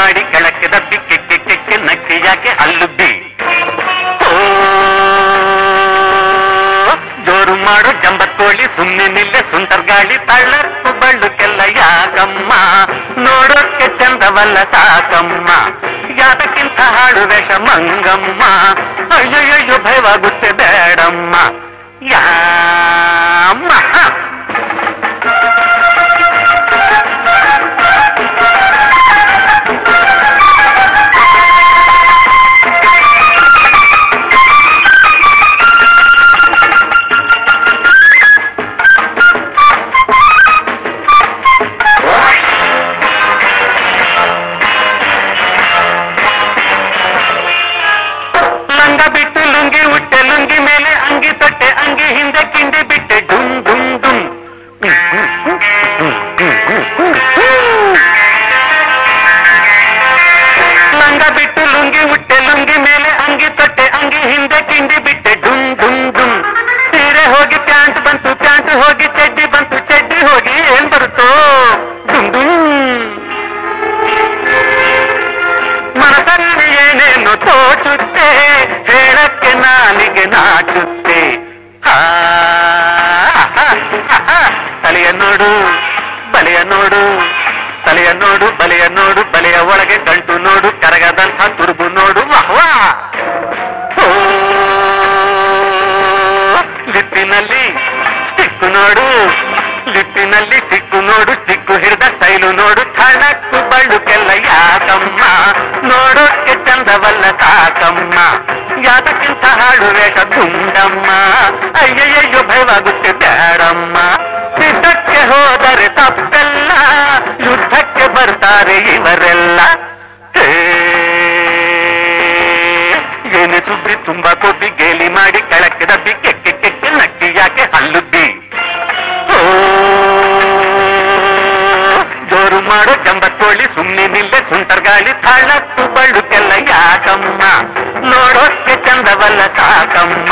ಮಾಡಿ ಕೆಳಕ್ಕೆ ದಬ್ಬಿ ಕೆಕ್ಕೆ ಕೆಕ್ಕೆ ನಕ್ಕಿ ಯಾಕೆ ಅಲ್ಲುದ್ದಿ ಜೋರು ಮಾಡು ಜಂಬತ್ತೋಳಿ, ಸುಮ್ಮನೆ ನಿಲ್ಲೆ ಸುಂದರ್ ಗಾಳಿ ತಳ್ಳಕ್ಕು ಬಳ್ಳುಕೆಲ್ಲ ಯಾಕಮ್ಮ? ನೋಡೋಕ್ಕೆ ಚಂದವಲ್ಲ ಸಾಕಮ್ಮ. ಯಾತಕ್ಕಿಂತ ಹಾಡು ವೇಷ ಮಂಗಮ್ಮ. ಅಯ್ಯಯ್ಯೋ ಭಯವಾಗುತ್ತೆ ಬೇಡಮ್ಮ. ಮನಸ್ಸಲ್ಲಿ ಏನೇನು ತೋಚುತ್ತೆ ಹೇಳಕ್ಕೆ ನಾಲಿಗೆ ನಾಚುತ್ತೆ ಆ, ಆ, ಆ, ತಲೆಯ ನೋಡು ಬಲೆಯ ನೋಡು ತಲೆಯ ನೋಡು ಬಲೆಯ ನೋಡು ಬಲೆಯ ಒಳಗೆ ಗಂಟು ನೋಡು ಕರಗದಂಥ ತುರುಬು ನೋಡು ವಾಹ್ವಾ ಓ, ಲಿಪ್ಪಿನಲ್ಲಿ ಸಿಕ್ಕು ನೋಡು ಲಿಪ್ಪಿನಲ್ಲಿ ಸಿಕ್ಕು ನೋಡು ಜಂಬತ್ತೋಳಿ ಸುಮ್ಮನೆ ನಿಲ್ಲೆ ಸುಂಟರ್ ಗಾಳಿ ತಾಳತ್ತು ಬಳ್ಳುಕೆಲ್ಲ ಯಾಕಮ್ಮ ನೋಡೋಕ್ಕೆ ಚಂದವಲ್ಲ ಸಾಕಮ್ಮ